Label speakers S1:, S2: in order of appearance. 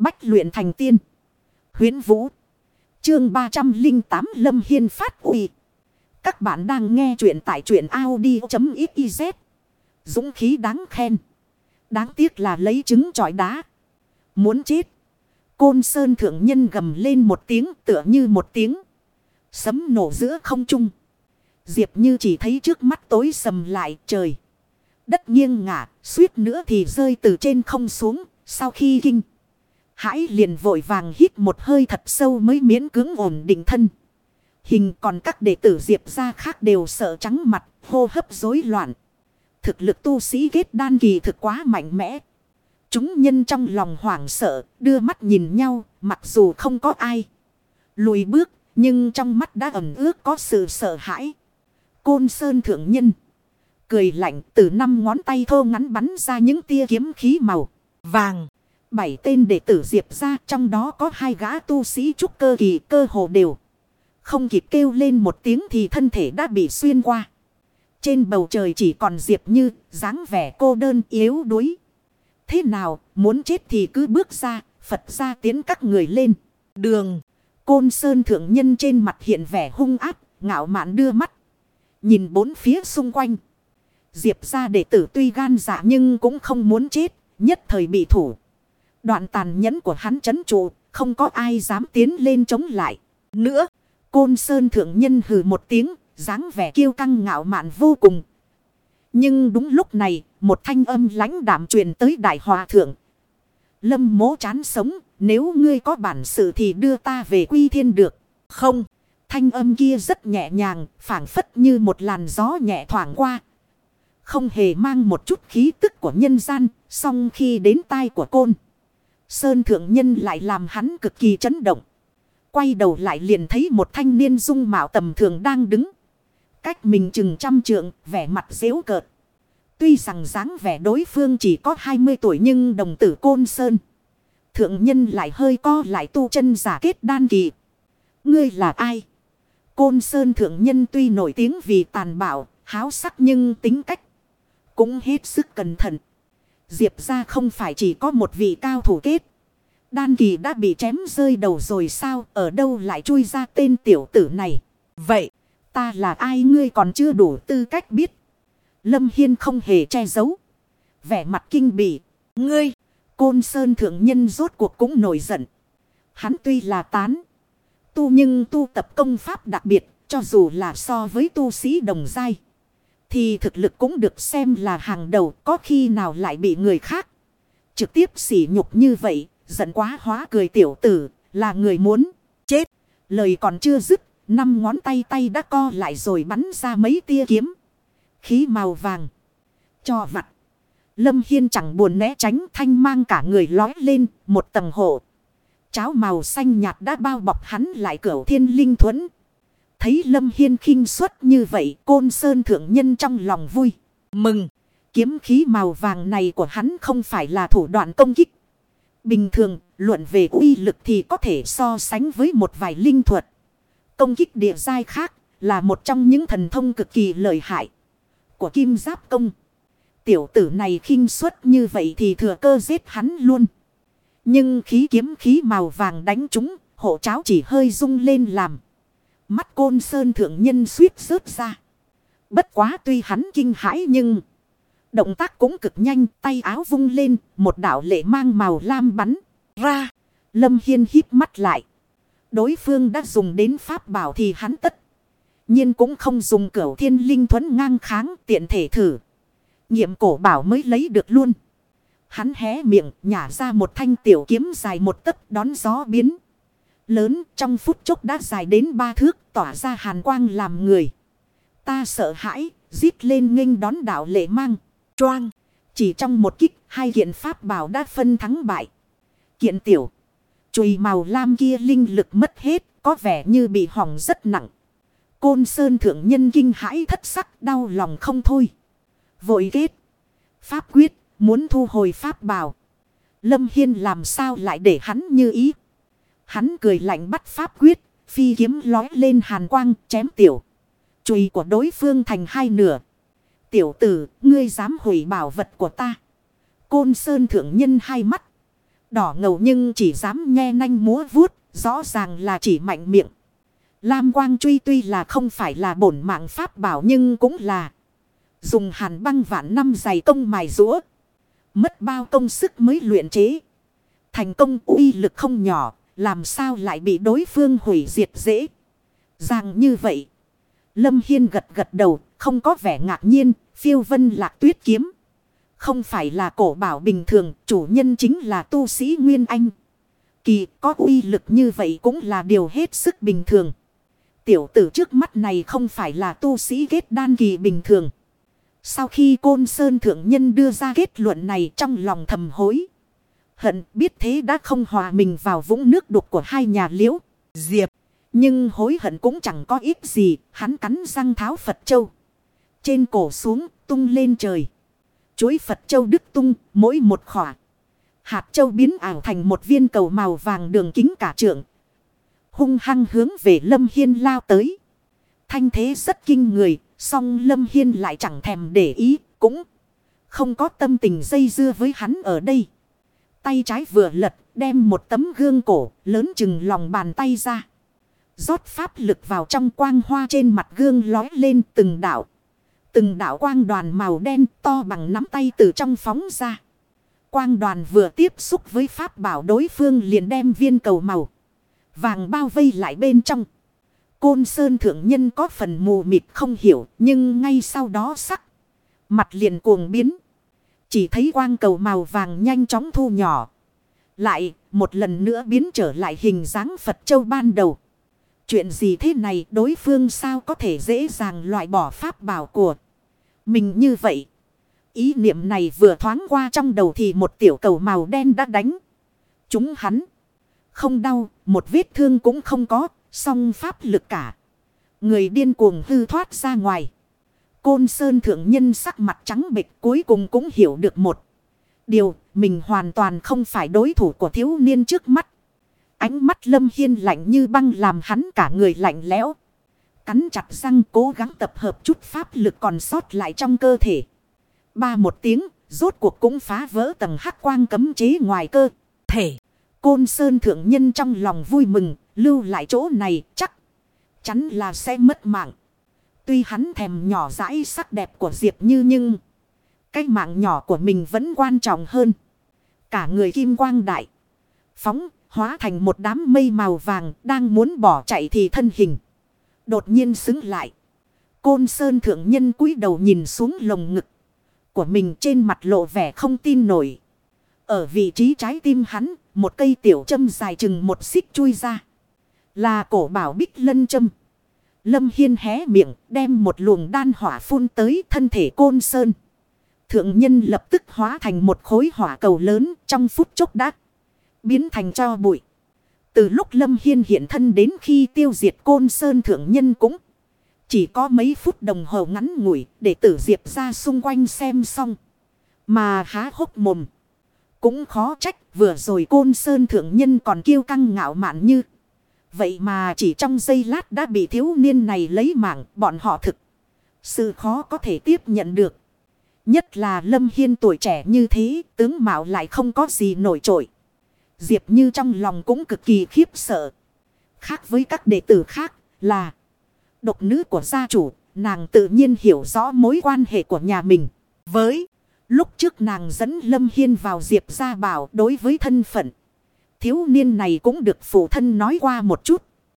S1: Bách luyện thành tiên. Huyến Vũ. Chương 308 Lâm Hiên phát uy. Các bạn đang nghe truyện tại truyện Audi.xyz. Dũng khí đáng khen. Đáng tiếc là lấy trứng trọi đá. Muốn chết. Côn Sơn Thượng Nhân gầm lên một tiếng tựa như một tiếng. Sấm nổ giữa không trung. Diệp như chỉ thấy trước mắt tối sầm lại trời. Đất nghiêng ngả, suýt nữa thì rơi từ trên không xuống, sau khi kinh. Hãi liền vội vàng hít một hơi thật sâu mới miễn cưỡng ổn định thân. Hình còn các đệ tử Diệp ra khác đều sợ trắng mặt, hô hấp rối loạn. Thực lực tu sĩ kết đan kỳ thực quá mạnh mẽ. Chúng nhân trong lòng hoảng sợ, đưa mắt nhìn nhau, mặc dù không có ai. Lùi bước, nhưng trong mắt đã ẩm ướt có sự sợ hãi. Côn Sơn Thượng Nhân. Cười lạnh từ năm ngón tay thô ngắn bắn ra những tia kiếm khí màu vàng. Bảy tên đệ tử diệp ra trong đó có hai gã tu sĩ trúc cơ kỳ cơ hồ đều. Không kịp kêu lên một tiếng thì thân thể đã bị xuyên qua. Trên bầu trời chỉ còn diệp như, dáng vẻ cô đơn, yếu đuối. Thế nào, muốn chết thì cứ bước ra, Phật ra tiến các người lên. Đường. Côn Sơn Thượng Nhân trên mặt hiện vẻ hung áp. Ngạo mạn đưa mắt. Nhìn bốn phía xung quanh. Diệp ra đệ tử tuy gan dạ nhưng cũng không muốn chết. Nhất thời bị thủ. Đoạn tàn nhẫn của hắn chấn trụ. Không có ai dám tiến lên chống lại. Nữa. Côn Sơn Thượng Nhân hừ một tiếng. dáng vẻ kiêu căng ngạo mạn vô cùng. Nhưng đúng lúc này. Một thanh âm lãnh đạm truyền tới Đại Hòa Thượng. Lâm mố chán sống. Nếu ngươi có bản sự thì đưa ta về quy thiên được. Không. Thanh âm kia rất nhẹ nhàng, phảng phất như một làn gió nhẹ thoảng qua. Không hề mang một chút khí tức của nhân gian, song khi đến tai của côn. Sơn thượng nhân lại làm hắn cực kỳ chấn động. Quay đầu lại liền thấy một thanh niên dung mạo tầm thường đang đứng. Cách mình chừng trăm trượng, vẻ mặt dễu cợt. Tuy rằng dáng vẻ đối phương chỉ có 20 tuổi nhưng đồng tử côn sơn. Thượng nhân lại hơi co lại tu chân giả kết đan kỳ. Ngươi là ai? Côn Sơn Thượng Nhân tuy nổi tiếng vì tàn bạo, háo sắc nhưng tính cách cũng hết sức cẩn thận. Diệp ra không phải chỉ có một vị cao thủ kết. Đan kỳ đã bị chém rơi đầu rồi sao, ở đâu lại chui ra tên tiểu tử này. Vậy, ta là ai ngươi còn chưa đủ tư cách biết. Lâm Hiên không hề che giấu. Vẻ mặt kinh bỉ, ngươi, côn sơn thượng nhân rốt cuộc cũng nổi giận. Hắn tuy là tán tu nhưng tu tập công pháp đặc biệt, cho dù là so với tu sĩ đồng giai. Thì thực lực cũng được xem là hàng đầu có khi nào lại bị người khác. Trực tiếp sỉ nhục như vậy, giận quá hóa cười tiểu tử, là người muốn chết. Lời còn chưa dứt, năm ngón tay tay đã co lại rồi bắn ra mấy tia kiếm. Khí màu vàng. Cho vặt. Lâm Hiên chẳng buồn né tránh thanh mang cả người lói lên một tầng hộ. Cháo màu xanh nhạt đã bao bọc hắn lại cửa thiên linh thuẫn. Thấy Lâm Hiên khinh suất như vậy côn sơn thượng nhân trong lòng vui. Mừng! Kiếm khí màu vàng này của hắn không phải là thủ đoạn công kích. Bình thường, luận về uy lực thì có thể so sánh với một vài linh thuật. Công kích địa giai khác là một trong những thần thông cực kỳ lợi hại của kim giáp công. Tiểu tử này khinh suất như vậy thì thừa cơ giết hắn luôn. Nhưng khí kiếm khí màu vàng đánh chúng, hộ cháo chỉ hơi rung lên làm. Mắt côn sơn thượng nhân suýt rớt ra. Bất quá tuy hắn kinh hãi nhưng... Động tác cũng cực nhanh, tay áo vung lên, một đạo lệ mang màu lam bắn ra. Lâm Hiên hít mắt lại. Đối phương đã dùng đến pháp bảo thì hắn tất. nhiên cũng không dùng cửu thiên linh thuẫn ngang kháng tiện thể thử. Nhiệm cổ bảo mới lấy được luôn. Hắn hé miệng nhả ra một thanh tiểu kiếm dài một tấc đón gió biến. Lớn trong phút chốc đã dài đến ba thước tỏa ra hàn quang làm người. Ta sợ hãi, giết lên nghênh đón đạo lệ mang. Choang, chỉ trong một kích hai kiện pháp bảo đã phân thắng bại. Kiện tiểu, chùy màu lam kia linh lực mất hết, có vẻ như bị hỏng rất nặng. Côn Sơn thượng nhân kinh hãi thất sắc đau lòng không thôi. Vội kết. Pháp quyết Muốn thu hồi pháp bảo. Lâm Hiên làm sao lại để hắn như ý. Hắn cười lạnh bắt pháp quyết. Phi kiếm lói lên hàn quang chém tiểu. Chùy của đối phương thành hai nửa. Tiểu tử, ngươi dám hủy bảo vật của ta. Côn Sơn thượng nhân hai mắt. Đỏ ngầu nhưng chỉ dám nghe nanh múa vuốt, rõ ràng là chỉ mạnh miệng. Lam quang truy tuy là không phải là bổn mạng pháp bảo nhưng cũng là dùng hàn băng vạn năm dày công mài rũa. Mất bao công sức mới luyện chế. Thành công uy lực không nhỏ, làm sao lại bị đối phương hủy diệt dễ. Rằng như vậy. Lâm Hiên gật gật đầu, không có vẻ ngạc nhiên, phiêu vân lạc tuyết kiếm. Không phải là cổ bảo bình thường, chủ nhân chính là tu sĩ Nguyên Anh. Kỳ có uy lực như vậy cũng là điều hết sức bình thường. Tiểu tử trước mắt này không phải là tu sĩ kết đan kỳ bình thường. Sau khi Côn Sơn Thượng Nhân đưa ra kết luận này trong lòng thầm hối. Hận biết thế đã không hòa mình vào vũng nước đục của hai nhà liễu. Diệp. Nhưng hối hận cũng chẳng có ít gì. Hắn cắn răng tháo Phật Châu. Trên cổ xuống tung lên trời. Chuối Phật Châu đức tung mỗi một khỏa. Hạt Châu biến ảo thành một viên cầu màu vàng đường kính cả trượng. Hung hăng hướng về Lâm Hiên lao tới. Thanh thế rất kinh người. Song Lâm Hiên lại chẳng thèm để ý. Cũng không có tâm tình dây dưa với hắn ở đây. Tay trái vừa lật, đem một tấm gương cổ lớn chừng lòng bàn tay ra. rót pháp lực vào trong quang hoa trên mặt gương lói lên từng đảo. Từng đảo quang đoàn màu đen to bằng nắm tay từ trong phóng ra. Quang đoàn vừa tiếp xúc với pháp bảo đối phương liền đem viên cầu màu. Vàng bao vây lại bên trong. Côn Sơn Thượng Nhân có phần mù mịt không hiểu nhưng ngay sau đó sắc. Mặt liền cuồng biến. Chỉ thấy quang cầu màu vàng nhanh chóng thu nhỏ. Lại, một lần nữa biến trở lại hình dáng Phật Châu ban đầu. Chuyện gì thế này đối phương sao có thể dễ dàng loại bỏ pháp bảo của mình như vậy. Ý niệm này vừa thoáng qua trong đầu thì một tiểu cầu màu đen đã đánh. Chúng hắn. Không đau, một vết thương cũng không có, song pháp lực cả. Người điên cuồng hư thoát ra ngoài. Côn Sơn Thượng Nhân sắc mặt trắng bệch cuối cùng cũng hiểu được một. Điều, mình hoàn toàn không phải đối thủ của thiếu niên trước mắt. Ánh mắt Lâm Hiên lạnh như băng làm hắn cả người lạnh lẽo. Cắn chặt răng cố gắng tập hợp chút pháp lực còn sót lại trong cơ thể. Ba một tiếng, rốt cuộc cũng phá vỡ tầng hắc quang cấm chế ngoài cơ thể. Côn Sơn Thượng Nhân trong lòng vui mừng, lưu lại chỗ này chắc chắn là sẽ mất mạng. Tuy hắn thèm nhỏ dãi sắc đẹp của Diệp Như nhưng cái mạng nhỏ của mình vẫn quan trọng hơn. Cả người kim quang đại. Phóng hóa thành một đám mây màu vàng đang muốn bỏ chạy thì thân hình. Đột nhiên xứng lại. Côn Sơn Thượng Nhân cúi đầu nhìn xuống lồng ngực của mình trên mặt lộ vẻ không tin nổi. Ở vị trí trái tim hắn, một cây tiểu châm dài chừng một xích chui ra. Là cổ bảo bích lân châm. Lâm Hiên hé miệng đem một luồng đan hỏa phun tới thân thể côn sơn. Thượng nhân lập tức hóa thành một khối hỏa cầu lớn trong phút chốc đắc. Biến thành cho bụi. Từ lúc Lâm Hiên hiện thân đến khi tiêu diệt côn sơn thượng nhân cũng chỉ có mấy phút đồng hồ ngắn ngủi để tử diệp ra xung quanh xem xong. Mà há hốc mồm. Cũng khó trách vừa rồi côn sơn thượng nhân còn kiêu căng ngạo mạn như. Vậy mà chỉ trong giây lát đã bị thiếu niên này lấy mạng bọn họ thực. Sự khó có thể tiếp nhận được. Nhất là Lâm Hiên tuổi trẻ như thế, tướng mạo lại không có gì nổi trội. Diệp như trong lòng cũng cực kỳ khiếp sợ. Khác với các đệ tử khác là độc nữ của gia chủ, nàng tự nhiên hiểu rõ mối quan hệ của nhà mình. Với lúc trước nàng dẫn Lâm Hiên vào Diệp gia bảo đối với thân phận. Thiếu niên này cũng được phụ thân nói qua một chút.